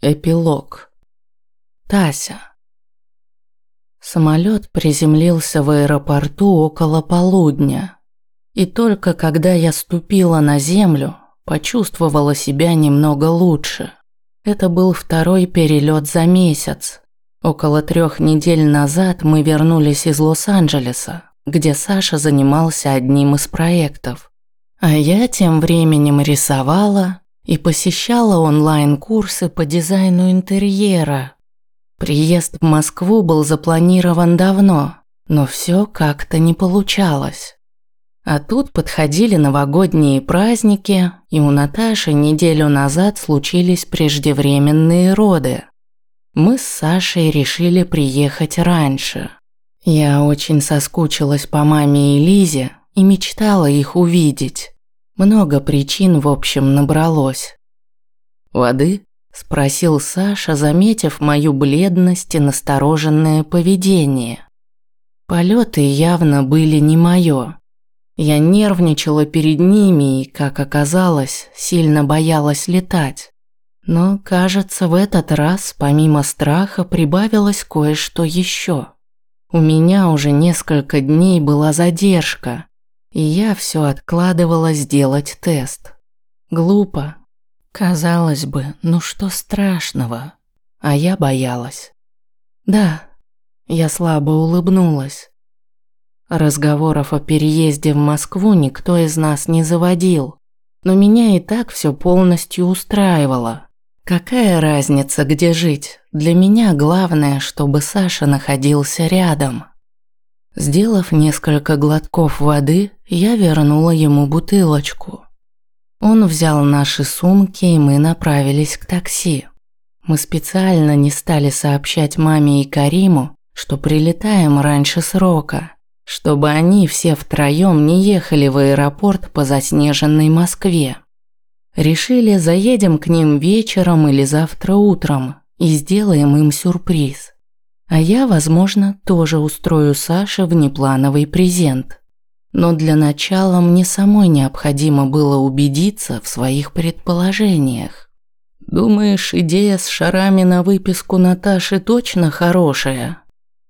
Эпилог. Тася. Самолет приземлился в аэропорту около полудня. И только когда я ступила на землю, почувствовала себя немного лучше. Это был второй перелет за месяц. Около трех недель назад мы вернулись из Лос-Анджелеса, где Саша занимался одним из проектов. А я тем временем рисовала и посещала онлайн-курсы по дизайну интерьера. Приезд в Москву был запланирован давно, но все как-то не получалось. А тут подходили новогодние праздники, и у Наташи неделю назад случились преждевременные роды. Мы с Сашей решили приехать раньше. Я очень соскучилась по маме и Лизе и мечтала их увидеть. Много причин, в общем, набралось. «Воды?» – спросил Саша, заметив мою бледность и настороженное поведение. Полеты явно были не моё. Я нервничала перед ними и, как оказалось, сильно боялась летать. Но, кажется, в этот раз, помимо страха, прибавилось кое-что еще. У меня уже несколько дней была задержка, и я все откладывала сделать тест. Глупо. Казалось бы, ну что страшного? А я боялась. Да, я слабо улыбнулась. Разговоров о переезде в Москву никто из нас не заводил, но меня и так все полностью устраивало. Какая разница, где жить? Для меня главное, чтобы Саша находился рядом. Сделав несколько глотков воды, я вернула ему бутылочку. Он взял наши сумки, и мы направились к такси. Мы специально не стали сообщать маме и Кариму, что прилетаем раньше срока, чтобы они все втроем не ехали в аэропорт по заснеженной Москве. Решили, заедем к ним вечером или завтра утром и сделаем им сюрприз. А я, возможно, тоже устрою Саше внеплановый презент. Но для начала мне самой необходимо было убедиться в своих предположениях. Думаешь, идея с шарами на выписку Наташи точно хорошая?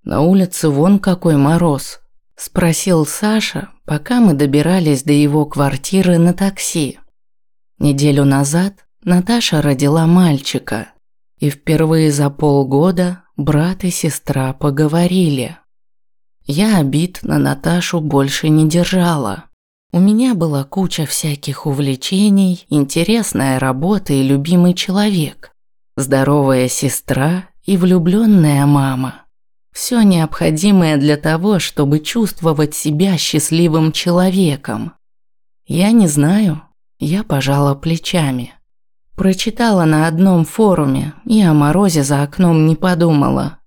На улице вон какой мороз, спросил Саша, пока мы добирались до его квартиры на такси. Неделю назад Наташа родила мальчика, и впервые за полгода брат и сестра поговорили. Я обид на Наташу больше не держала. У меня была куча всяких увлечений, интересная работа и любимый человек, здоровая сестра и влюбленная мама. Все необходимое для того, чтобы чувствовать себя счастливым человеком. Я не знаю, я пожала плечами. Прочитала на одном форуме и о морозе за окном не подумала.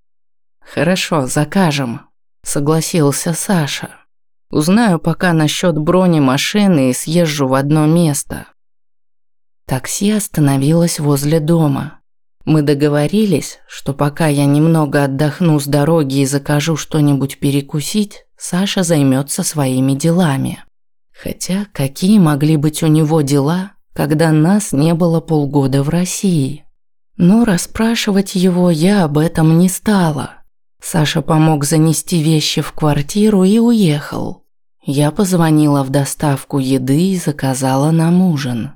«Хорошо, закажем», – согласился Саша. «Узнаю пока насчет брони машины и съезжу в одно место». Такси остановилось возле дома. Мы договорились, что пока я немного отдохну с дороги и закажу что-нибудь перекусить, Саша займется своими делами. Хотя какие могли быть у него дела, когда нас не было полгода в России. Но расспрашивать его я об этом не стала. Саша помог занести вещи в квартиру и уехал. Я позвонила в доставку еды и заказала нам ужин.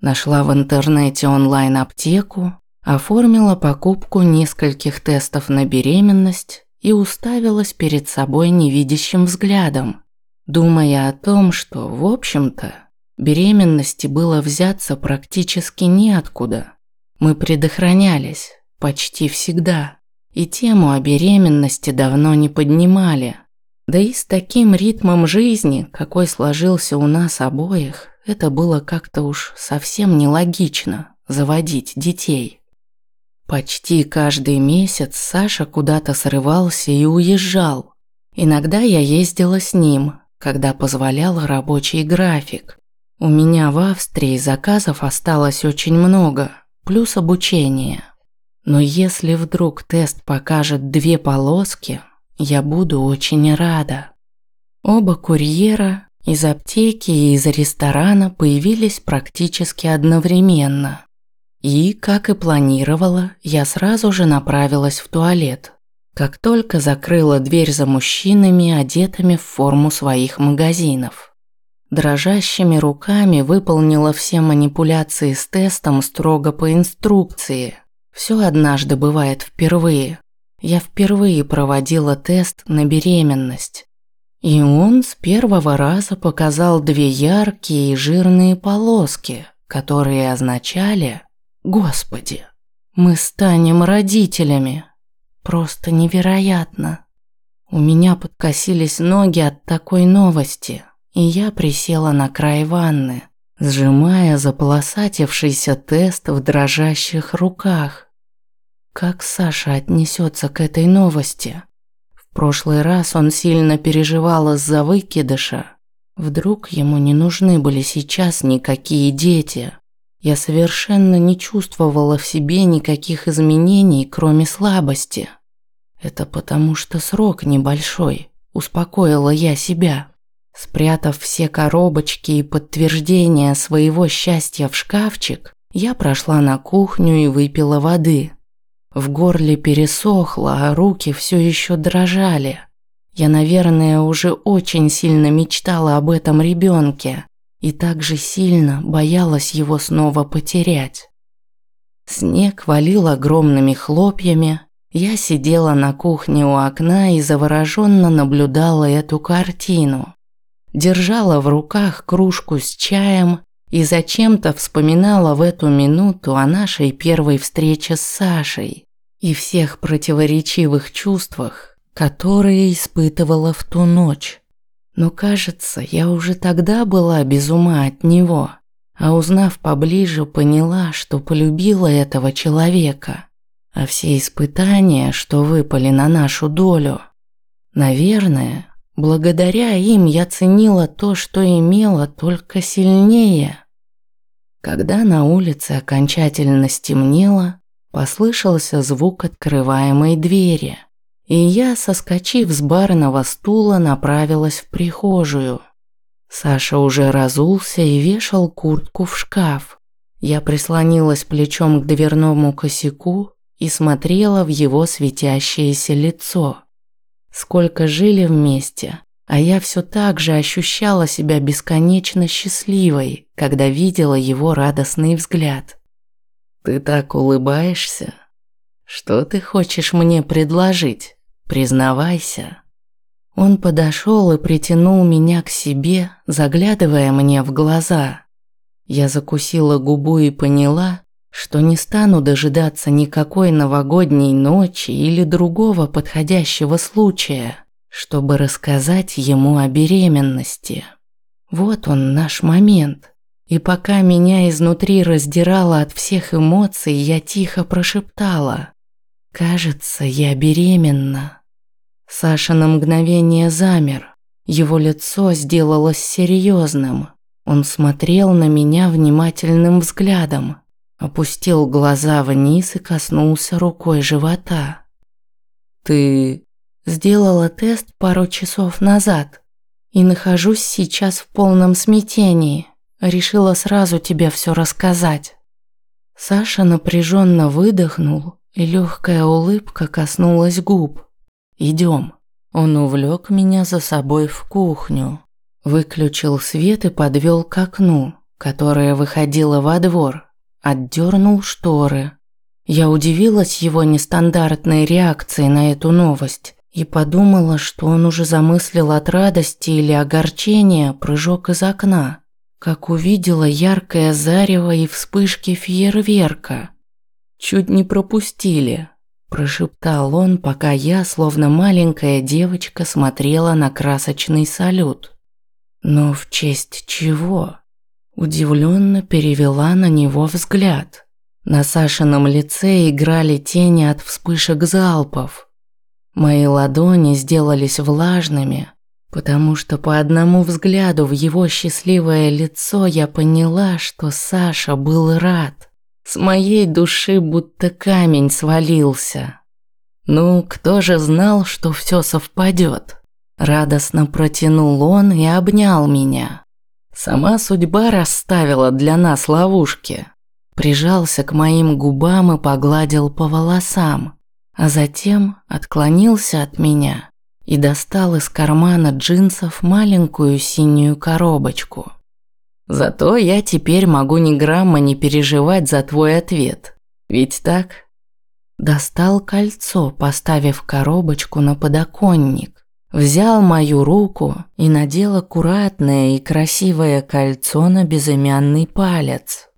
Нашла в интернете онлайн-аптеку, оформила покупку нескольких тестов на беременность и уставилась перед собой невидящим взглядом, думая о том, что, в общем-то, Беременности было взяться практически неоткуда. Мы предохранялись почти всегда, и тему о беременности давно не поднимали. Да и с таким ритмом жизни, какой сложился у нас обоих, это было как-то уж совсем нелогично заводить детей. Почти каждый месяц Саша куда-то срывался и уезжал. Иногда я ездила с ним, когда позволял рабочий график. У меня в Австрии заказов осталось очень много, плюс обучение. Но если вдруг тест покажет две полоски, я буду очень рада. Оба курьера из аптеки и из ресторана появились практически одновременно. И, как и планировала, я сразу же направилась в туалет. Как только закрыла дверь за мужчинами, одетыми в форму своих магазинов. Дрожащими руками выполнила все манипуляции с тестом строго по инструкции. Все однажды бывает впервые. Я впервые проводила тест на беременность. И он с первого раза показал две яркие и жирные полоски, которые означали «Господи, мы станем родителями». Просто невероятно. У меня подкосились ноги от такой новости, и я присела на край ванны, сжимая заполосатившийся тест в дрожащих руках. Как Саша отнесется к этой новости? В прошлый раз он сильно переживал из-за выкидыша. Вдруг ему не нужны были сейчас никакие дети. Я совершенно не чувствовала в себе никаких изменений, кроме слабости. Это потому что срок небольшой, успокоила я себя. Спрятав все коробочки и подтверждения своего счастья в шкафчик, я прошла на кухню и выпила воды. В горле пересохло, а руки все еще дрожали. Я, наверное, уже очень сильно мечтала об этом ребенке и также сильно боялась его снова потерять. Снег валил огромными хлопьями. Я сидела на кухне у окна и завороженно наблюдала эту картину. Держала в руках кружку с чаем и зачем-то вспоминала в эту минуту о нашей первой встрече с Сашей и всех противоречивых чувствах, которые испытывала в ту ночь. Но кажется, я уже тогда была без ума от него, а узнав поближе, поняла, что полюбила этого человека. А все испытания, что выпали на нашу долю, наверное, благодаря им я ценила то, что имела, только сильнее. Когда на улице окончательно стемнело, послышался звук открываемой двери, и я, соскочив с барного стула, направилась в прихожую. Саша уже разулся и вешал куртку в шкаф. Я прислонилась плечом к дверному косяку и смотрела в его светящееся лицо. Сколько жили вместе, а я все так же ощущала себя бесконечно счастливой, когда видела его радостный взгляд. «Ты так улыбаешься? Что ты хочешь мне предложить? Признавайся». Он подошел и притянул меня к себе, заглядывая мне в глаза. Я закусила губу и поняла, что не стану дожидаться никакой новогодней ночи или другого подходящего случая чтобы рассказать ему о беременности. Вот он наш момент. И пока меня изнутри раздирало от всех эмоций, я тихо прошептала. «Кажется, я беременна». Саша на мгновение замер. Его лицо сделалось серьезным. Он смотрел на меня внимательным взглядом, опустил глаза вниз и коснулся рукой живота. «Ты Сделала тест пару часов назад и нахожусь сейчас в полном смятении. Решила сразу тебе все рассказать. Саша напряженно выдохнул, и легкая улыбка коснулась губ. Идем. Он увлек меня за собой в кухню, выключил свет и подвел к окну, которое выходило во двор, отдернул шторы. Я удивилась его нестандартной реакции на эту новость и подумала, что он уже замыслил от радости или огорчения прыжок из окна, как увидела яркое зарево и вспышки фейерверка. «Чуть не пропустили», – прошептал он, пока я, словно маленькая девочка, смотрела на красочный салют. «Но в честь чего?» Удивленно перевела на него взгляд. На Сашином лице играли тени от вспышек залпов – Мои ладони сделались влажными, потому что по одному взгляду в его счастливое лицо я поняла, что Саша был рад. С моей души будто камень свалился. Ну, кто же знал, что все совпадет? Радостно протянул он и обнял меня. Сама судьба расставила для нас ловушки. прижался к моим губам и погладил по волосам, а затем отклонился от меня и достал из кармана джинсов маленькую синюю коробочку. Зато я теперь могу ни грамма не переживать за твой ответ. Ведь так? Достал кольцо, поставив коробочку на подоконник. Взял мою руку и надел аккуратное и красивое кольцо на безымянный палец.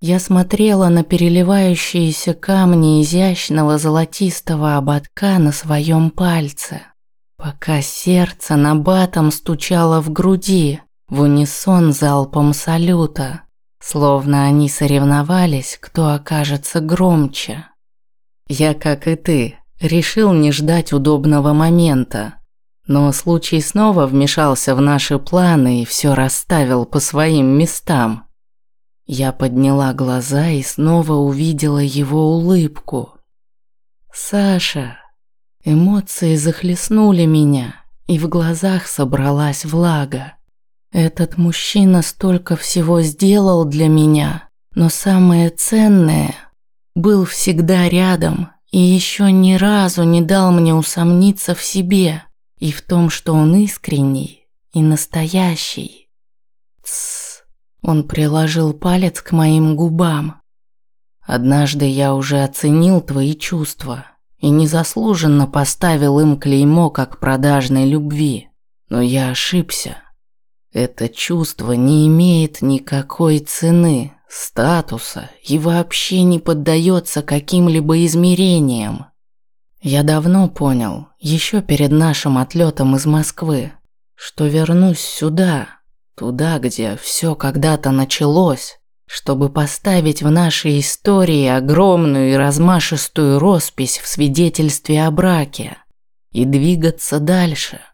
Я смотрела на переливающиеся камни изящного золотистого ободка на своем пальце, пока сердце набатом стучало в груди, в унисон залпом салюта, словно они соревновались, кто окажется громче. Я, как и ты, решил не ждать удобного момента, но случай снова вмешался в наши планы и все расставил по своим местам. Я подняла глаза и снова увидела его улыбку. «Саша!» Эмоции захлестнули меня, и в глазах собралась влага. Этот мужчина столько всего сделал для меня, но самое ценное был всегда рядом и еще ни разу не дал мне усомниться в себе и в том, что он искренний и настоящий. Тссс. Он приложил палец к моим губам. Однажды я уже оценил твои чувства и незаслуженно поставил им клеймо как продажной любви, но я ошибся. Это чувство не имеет никакой цены, статуса и вообще не поддается каким-либо измерениям. Я давно понял, еще перед нашим отлетом из Москвы, что вернусь сюда, туда, где все когда-то началось, чтобы поставить в нашей истории огромную и размашистую роспись в свидетельстве о браке и двигаться дальше –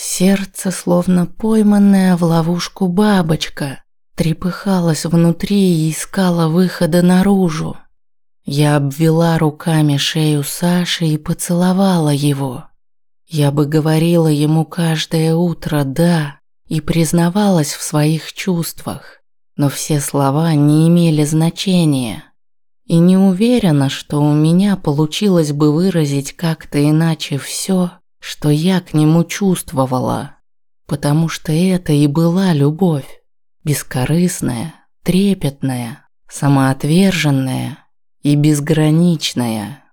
Сердце, словно пойманная в ловушку бабочка, трепыхалось внутри и искало выхода наружу. Я обвела руками шею Саши и поцеловала его. Я бы говорила ему каждое утро «да» и признавалась в своих чувствах, но все слова не имели значения. И не уверена, что у меня получилось бы выразить как-то иначе все, что я к нему чувствовала, потому что это и была любовь, бескорыстная, трепетная, самоотверженная и безграничная.